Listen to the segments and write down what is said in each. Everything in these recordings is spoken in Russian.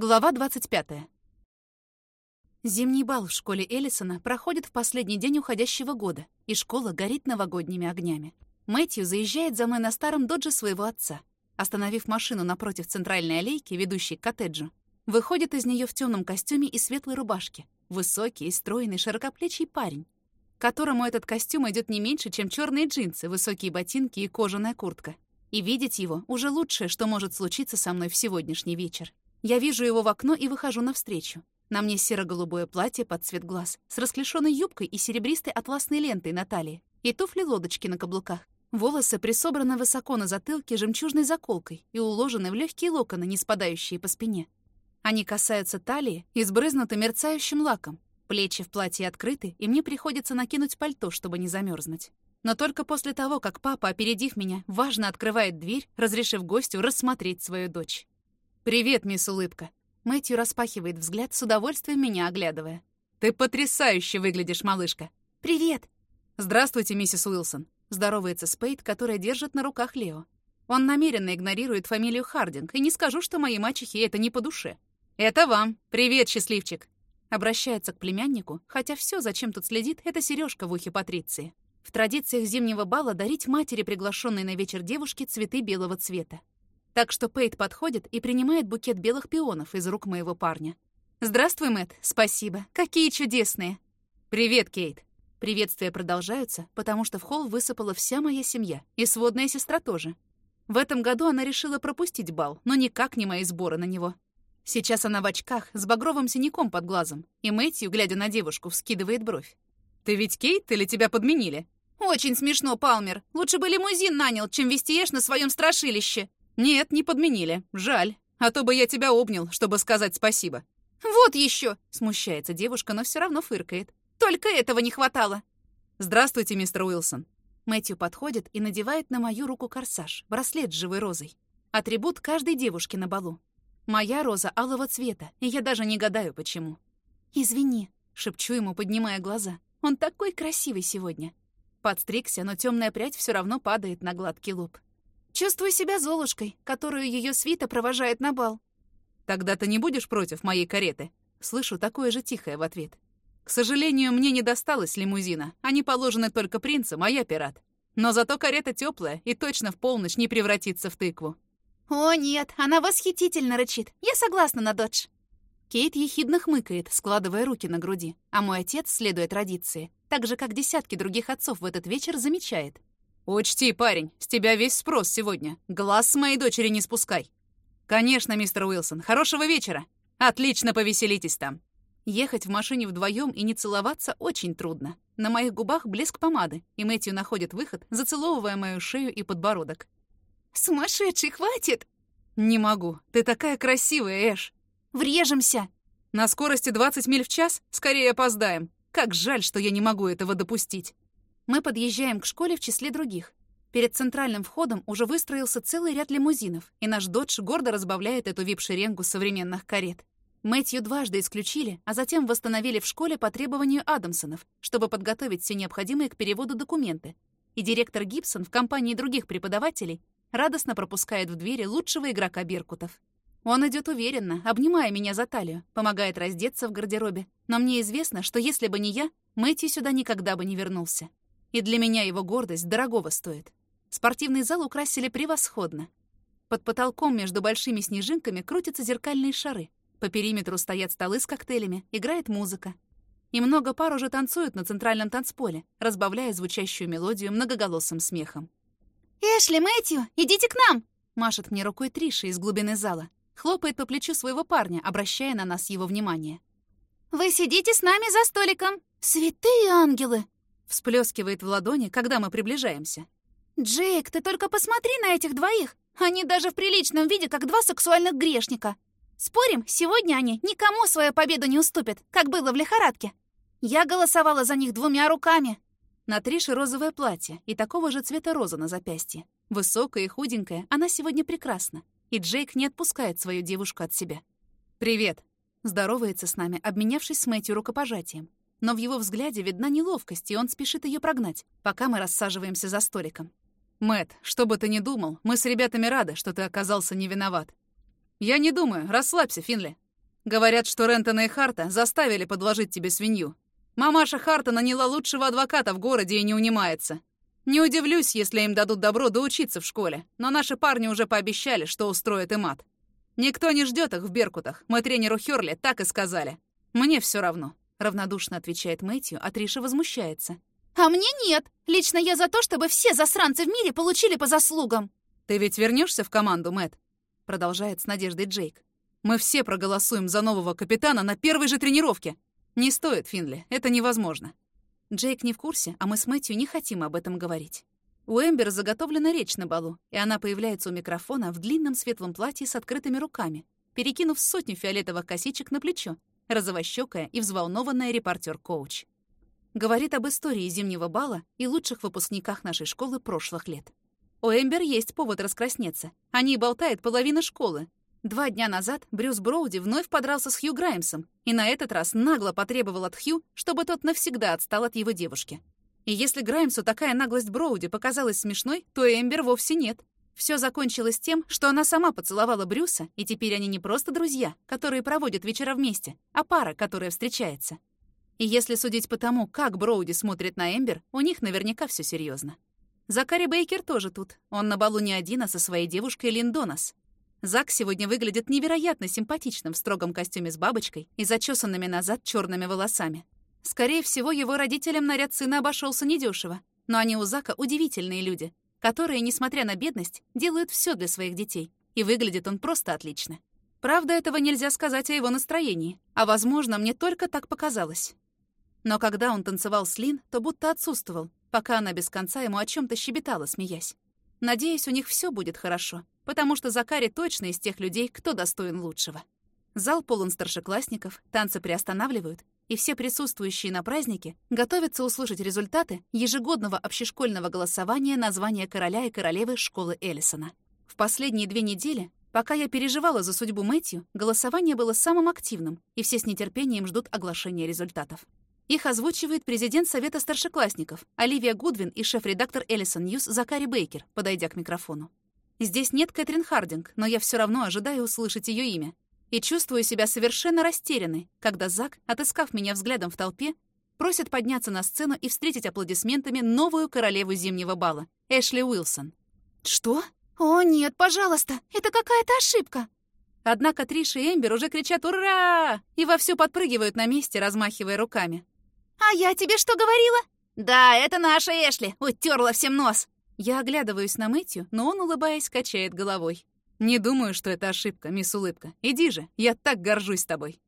Глава 25. Зимний бал в школе Эллисона проходит в последний день уходящего года, и школа горит новогодними огнями. Мэтью заезжает за мной на старом додже своего отца. Остановив машину напротив центральной аллейки, ведущей к коттеджу, выходит из нее в темном костюме и светлой рубашке. Высокий и стройный широкоплечий парень, которому этот костюм идет не меньше, чем черные джинсы, высокие ботинки и кожаная куртка. И видеть его уже лучшее, что может случиться со мной в сегодняшний вечер. Я вижу его в окно и выхожу навстречу. На мне серо-голубое платье под цвет глаз, с расклешенной юбкой и серебристой атласной лентой на талии, и туфли-лодочки на каблуках. Волосы присобраны высоко на затылке жемчужной заколкой и уложены в легкие локоны, не спадающие по спине. Они касаются талии и сбрызнуты мерцающим лаком. Плечи в платье открыты, и мне приходится накинуть пальто, чтобы не замерзнуть. Но только после того, как папа, опередив меня, важно открывает дверь, разрешив гостю рассмотреть свою дочь. «Привет, мисс Улыбка». Мэтью распахивает взгляд, с удовольствием меня оглядывая. «Ты потрясающе выглядишь, малышка». «Привет». «Здравствуйте, миссис Уилсон». Здоровается Спейд, которая держит на руках Лео. Он намеренно игнорирует фамилию Хардинг, и не скажу, что моей мачехе это не по душе. «Это вам. Привет, счастливчик». Обращается к племяннику, хотя все, зачем тут следит, это сережка в ухе Патриции. В традициях зимнего бала дарить матери, приглашенной на вечер девушки, цветы белого цвета. Так что Пейт подходит и принимает букет белых пионов из рук моего парня. «Здравствуй, Мэтт. Спасибо. Какие чудесные!» «Привет, Кейт!» Приветствия продолжаются, потому что в холл высыпала вся моя семья, и сводная сестра тоже. В этом году она решила пропустить бал, но никак не мои сборы на него. Сейчас она в очках, с багровым синяком под глазом, и Мэтью, глядя на девушку, вскидывает бровь. «Ты ведь Кейт или тебя подменили?» «Очень смешно, Палмер. Лучше бы лимузин нанял, чем вести ешь на своем страшилище». «Нет, не подменили. Жаль. А то бы я тебя обнял, чтобы сказать спасибо». «Вот еще!» — смущается девушка, но все равно фыркает. «Только этого не хватало!» «Здравствуйте, мистер Уилсон». Мэтью подходит и надевает на мою руку корсаж, браслет с живой розой. Атрибут каждой девушки на балу. Моя роза алого цвета, и я даже не гадаю, почему. «Извини», — шепчу ему, поднимая глаза. «Он такой красивый сегодня». Подстригся, но темная прядь все равно падает на гладкий лоб. Чувствую себя Золушкой, которую ее свита провожает на бал. Тогда ты не будешь против моей кареты? Слышу такое же тихое в ответ. К сожалению, мне не досталось лимузина. Они положены только принцам, а я пират. Но зато карета теплая и точно в полночь не превратится в тыкву. О, нет, она восхитительно рычит. Я согласна на додж. Кейт ехидно хмыкает, складывая руки на груди, а мой отец, следуя традиции, так же, как десятки других отцов в этот вечер, замечает. «Учти, парень, с тебя весь спрос сегодня. Глаз с моей дочери не спускай». «Конечно, мистер Уилсон. Хорошего вечера. Отлично повеселитесь там». Ехать в машине вдвоем и не целоваться очень трудно. На моих губах блеск помады, и Мэтью находит выход, зацеловывая мою шею и подбородок. «Сумасшедший, хватит!» «Не могу. Ты такая красивая, Эш!» «Врежемся!» «На скорости 20 миль в час? Скорее опоздаем. Как жаль, что я не могу этого допустить!» Мы подъезжаем к школе в числе других. Перед центральным входом уже выстроился целый ряд лимузинов, и наш «Додж» гордо разбавляет эту вип-шеренгу современных карет. Мэтью дважды исключили, а затем восстановили в школе по требованию Адамсонов, чтобы подготовить все необходимые к переводу документы. И директор Гибсон в компании других преподавателей радостно пропускает в двери лучшего игрока Беркутов. Он идет уверенно, обнимая меня за талию, помогает раздеться в гардеробе. Но мне известно, что если бы не я, Мэтью сюда никогда бы не вернулся. И для меня его гордость дорогого стоит. Спортивный зал украсили превосходно. Под потолком между большими снежинками крутятся зеркальные шары. По периметру стоят столы с коктейлями, играет музыка. И много пар уже танцуют на центральном танцполе, разбавляя звучащую мелодию многоголосым смехом. «Эшли, Мэтью, идите к нам!» Машет мне рукой Триша из глубины зала. Хлопает по плечу своего парня, обращая на нас его внимание. «Вы сидите с нами за столиком! Святые ангелы!» Всплескивает в ладони, когда мы приближаемся. «Джейк, ты только посмотри на этих двоих! Они даже в приличном виде, как два сексуальных грешника! Спорим, сегодня они никому свою победу не уступят, как было в лихорадке! Я голосовала за них двумя руками!» На Трише розовое платье и такого же цвета роза на запястье. Высокая и худенькая, она сегодня прекрасна. И Джейк не отпускает свою девушку от себя. «Привет!» Здоровается с нами, обменявшись с Мэтью рукопожатием но в его взгляде видна неловкость, и он спешит ее прогнать, пока мы рассаживаемся за столиком. Мэт, что бы ты ни думал, мы с ребятами рады, что ты оказался не виноват. Я не думаю, расслабься, Финли. Говорят, что Рентона и Харта заставили подложить тебе свинью. Мамаша Харта наняла лучшего адвоката в городе и не унимается. Не удивлюсь, если им дадут добро доучиться в школе, но наши парни уже пообещали, что устроят им ад. Никто не ждет их в Беркутах. Мы тренеру Хёрли так и сказали. Мне все равно. Равнодушно отвечает Мэтью, а Триша возмущается. «А мне нет. Лично я за то, чтобы все засранцы в мире получили по заслугам». «Ты ведь вернешься в команду, Мэт? Продолжает с надеждой Джейк. «Мы все проголосуем за нового капитана на первой же тренировке. Не стоит, Финли, это невозможно. Джейк не в курсе, а мы с Мэтью не хотим об этом говорить. У Эмбер заготовлена речь на балу, и она появляется у микрофона в длинном светлом платье с открытыми руками, перекинув сотню фиолетовых косичек на плечо, розовощёкая и взволнованная репортер-коуч. Говорит об истории зимнего бала и лучших выпускниках нашей школы прошлых лет. У Эмбер есть повод раскраснеться. О ней болтает половина школы, Два дня назад Брюс Броуди вновь подрался с Хью Граймсом и на этот раз нагло потребовал от Хью, чтобы тот навсегда отстал от его девушки. И если Граймсу такая наглость Броуди показалась смешной, то Эмбер вовсе нет. Все закончилось тем, что она сама поцеловала Брюса, и теперь они не просто друзья, которые проводят вечера вместе, а пара, которая встречается. И если судить по тому, как Броуди смотрит на Эмбер, у них наверняка все серьезно. Закари Бейкер тоже тут. Он на балу не один, а со своей девушкой Линдонас. Зак сегодня выглядит невероятно симпатичным в строгом костюме с бабочкой и зачесанными назад черными волосами. Скорее всего, его родителям наряд сына обошелся недешево, но они у Зака удивительные люди, которые, несмотря на бедность, делают все для своих детей, и выглядит он просто отлично. Правда, этого нельзя сказать о его настроении, а, возможно, мне только так показалось. Но когда он танцевал с Лин, то будто отсутствовал, пока она без конца ему о чем то щебетала, смеясь. Надеюсь, у них все будет хорошо, потому что Закари точно из тех людей, кто достоин лучшего. Зал полон старшеклассников, танцы приостанавливают, и все присутствующие на празднике готовятся услышать результаты ежегодного общешкольного голосования на звание короля и королевы школы Эллисона. В последние две недели, пока я переживала за судьбу Мэтью, голосование было самым активным, и все с нетерпением ждут оглашения результатов. Их озвучивает президент Совета старшеклассников Оливия Гудвин и шеф-редактор Эллисон News Закари Бейкер, подойдя к микрофону. Здесь нет Кэтрин Хардинг, но я все равно ожидаю услышать ее имя. И чувствую себя совершенно растерянной, когда Зак, отыскав меня взглядом в толпе, просит подняться на сцену и встретить аплодисментами новую королеву зимнего бала, Эшли Уилсон. «Что? О, нет, пожалуйста, это какая-то ошибка!» Однако Триша и Эмбер уже кричат «Ура!» и вовсю подпрыгивают на месте, размахивая руками. «А я тебе что говорила?» «Да, это наша Эшли, утерла всем нос!» Я оглядываюсь на Мэтью, но он, улыбаясь, качает головой. «Не думаю, что это ошибка, мисс Улыбка. Иди же, я так горжусь тобой».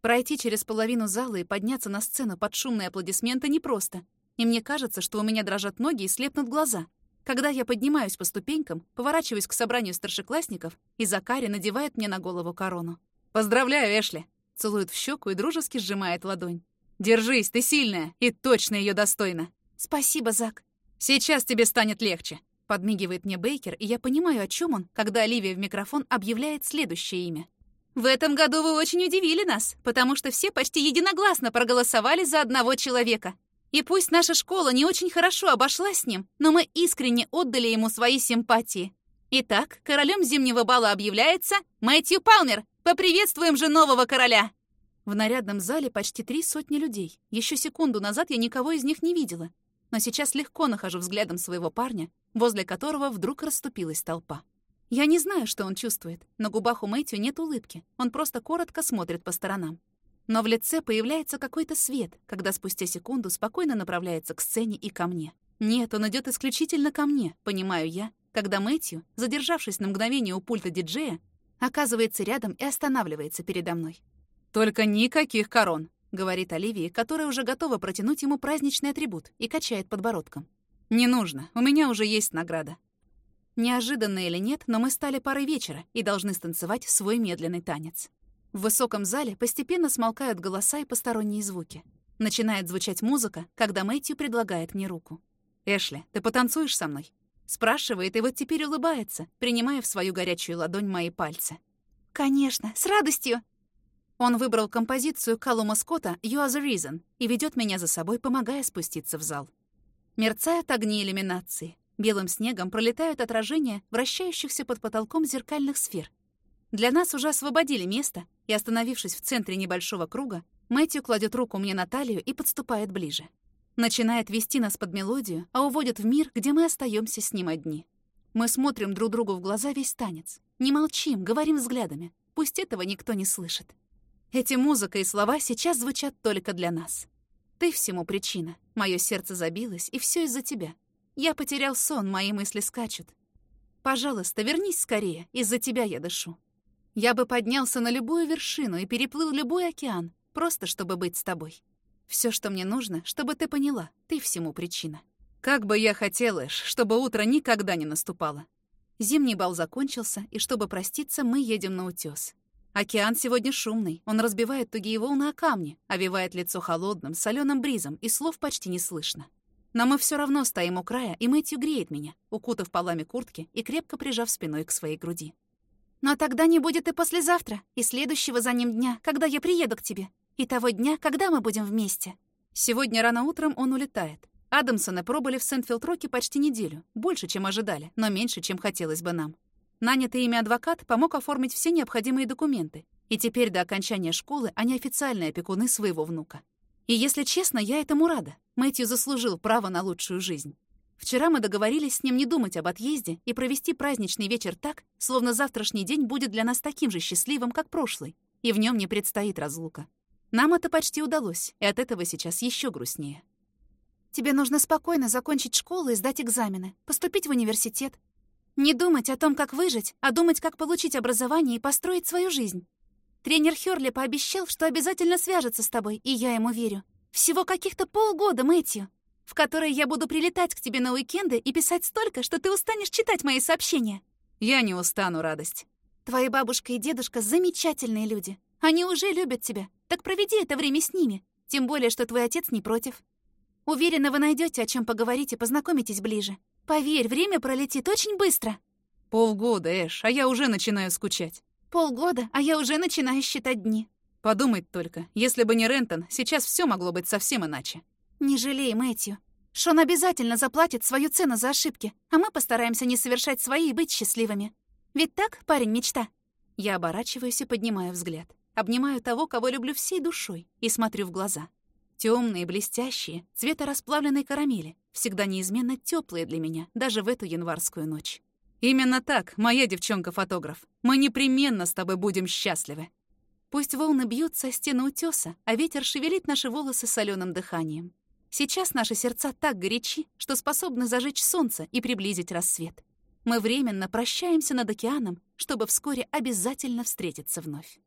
Пройти через половину зала и подняться на сцену под шумные аплодисменты непросто. И мне кажется, что у меня дрожат ноги и слепнут глаза. Когда я поднимаюсь по ступенькам, поворачиваюсь к собранию старшеклассников, и Закари надевает мне на голову корону. «Поздравляю, Эшли!» Целует в щеку и дружески сжимает ладонь. «Держись, ты сильная и точно ее достойна!» «Спасибо, Зак!» «Сейчас тебе станет легче», — подмигивает мне Бейкер, и я понимаю, о чем он, когда Оливия в микрофон объявляет следующее имя. «В этом году вы очень удивили нас, потому что все почти единогласно проголосовали за одного человека. И пусть наша школа не очень хорошо обошлась с ним, но мы искренне отдали ему свои симпатии. Итак, королем зимнего бала объявляется Мэтью Палмер. Поприветствуем же нового короля!» В нарядном зале почти три сотни людей. Еще секунду назад я никого из них не видела но сейчас легко нахожу взглядом своего парня, возле которого вдруг расступилась толпа. Я не знаю, что он чувствует. На губах у Мэтью нет улыбки. Он просто коротко смотрит по сторонам. Но в лице появляется какой-то свет, когда спустя секунду спокойно направляется к сцене и ко мне. Нет, он идет исключительно ко мне, понимаю я, когда Мэтью, задержавшись на мгновение у пульта диджея, оказывается рядом и останавливается передо мной. «Только никаких корон!» Говорит Оливии, которая уже готова протянуть ему праздничный атрибут и качает подбородком. «Не нужно, у меня уже есть награда». Неожиданно или нет, но мы стали парой вечера и должны станцевать свой медленный танец. В высоком зале постепенно смолкают голоса и посторонние звуки. Начинает звучать музыка, когда Мэтью предлагает мне руку. «Эшли, ты потанцуешь со мной?» Спрашивает и вот теперь улыбается, принимая в свою горячую ладонь мои пальцы. «Конечно, с радостью!» Он выбрал композицию Калума Скотта «You are the reason» и ведет меня за собой, помогая спуститься в зал. Мерцают огни иллюминации. Белым снегом пролетают отражения вращающихся под потолком зеркальных сфер. Для нас уже освободили место, и, остановившись в центре небольшого круга, Мэтью кладет руку мне на талию и подступает ближе. Начинает вести нас под мелодию, а уводит в мир, где мы остаемся с ним одни. Мы смотрим друг другу в глаза весь танец. Не молчим, говорим взглядами. Пусть этого никто не слышит. Эти музыка и слова сейчас звучат только для нас. Ты всему причина. Мое сердце забилось, и все из-за тебя. Я потерял сон, мои мысли скачут. Пожалуйста, вернись скорее, из-за тебя я дышу. Я бы поднялся на любую вершину и переплыл любой океан, просто чтобы быть с тобой. Все, что мне нужно, чтобы ты поняла, ты всему причина. Как бы я хотела, чтобы утро никогда не наступало. Зимний бал закончился, и чтобы проститься, мы едем на утёс. Океан сегодня шумный, он разбивает тугие волны о камни, овивает лицо холодным, соленым бризом, и слов почти не слышно. Но мы все равно стоим у края, и Мэтью греет меня, укутав полами куртки и крепко прижав спиной к своей груди. «Но тогда не будет и послезавтра, и следующего за ним дня, когда я приеду к тебе, и того дня, когда мы будем вместе». Сегодня рано утром он улетает. Адамсоны пробыли в Сент-Филд-Роке почти неделю, больше, чем ожидали, но меньше, чем хотелось бы нам. Нанятый ими адвокат помог оформить все необходимые документы, и теперь до окончания школы они официальные опекуны своего внука. И если честно, я этому рада. Мэтью заслужил право на лучшую жизнь. Вчера мы договорились с ним не думать об отъезде и провести праздничный вечер так, словно завтрашний день будет для нас таким же счастливым, как прошлый, и в нем не предстоит разлука. Нам это почти удалось, и от этого сейчас еще грустнее. Тебе нужно спокойно закончить школу и сдать экзамены, поступить в университет, не думать о том, как выжить, а думать, как получить образование и построить свою жизнь. Тренер Хёрли пообещал, что обязательно свяжется с тобой, и я ему верю. Всего каких-то полгода, Мэтью, в которые я буду прилетать к тебе на уикенды и писать столько, что ты устанешь читать мои сообщения. Я не устану, радость. Твои бабушка и дедушка замечательные люди. Они уже любят тебя. Так проведи это время с ними. Тем более, что твой отец не против. Уверена, вы найдете о чем поговорить и познакомитесь ближе. Поверь, время пролетит очень быстро. Полгода, Эш, а я уже начинаю скучать. Полгода, а я уже начинаю считать дни. Подумать только, если бы не Рентон, сейчас все могло быть совсем иначе. Не жалей, Мэтью. Шон обязательно заплатит свою цену за ошибки, а мы постараемся не совершать свои и быть счастливыми. Ведь так, парень, мечта? Я оборачиваюсь и поднимаю взгляд. Обнимаю того, кого люблю всей душой, и смотрю в глаза. Темные, блестящие, цвета расплавленной карамели, всегда неизменно теплые для меня, даже в эту январскую ночь. Именно так, моя девчонка-фотограф. Мы непременно с тобой будем счастливы. Пусть волны бьются о стены утеса, а ветер шевелит наши волосы соленым дыханием. Сейчас наши сердца так горячи, что способны зажечь солнце и приблизить рассвет. Мы временно прощаемся над океаном, чтобы вскоре обязательно встретиться вновь.